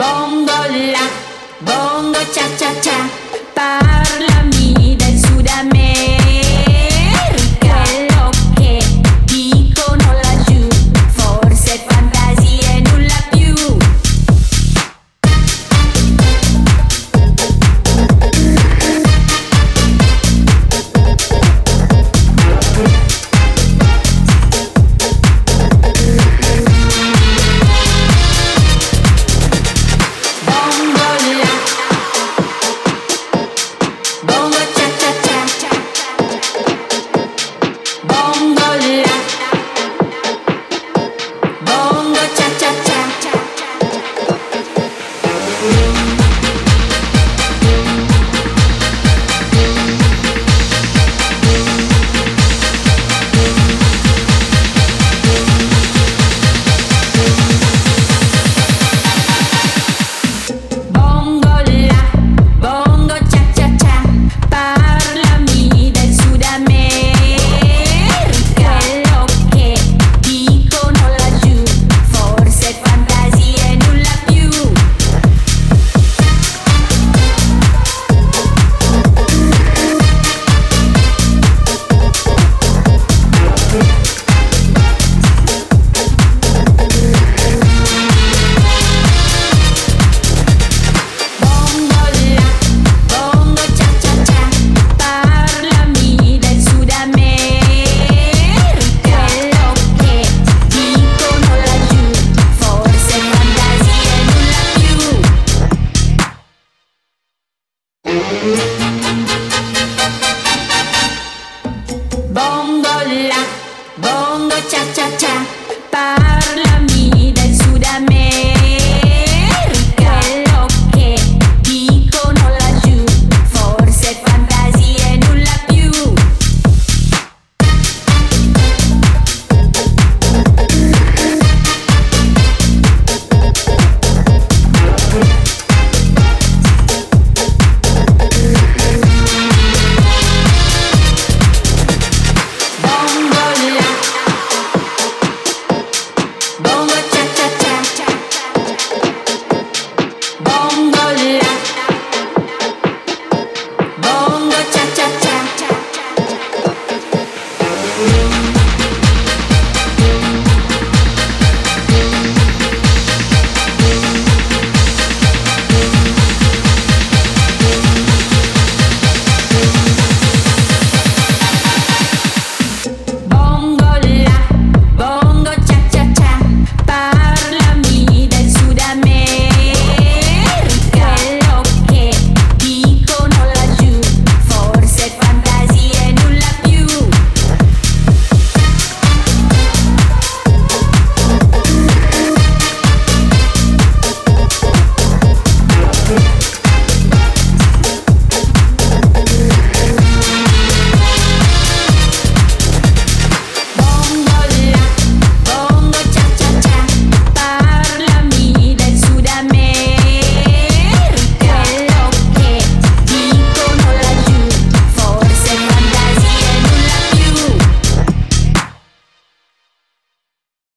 Bongo la, bongo cha cha cha. Bongo la, bongo cha cha cha. Bomb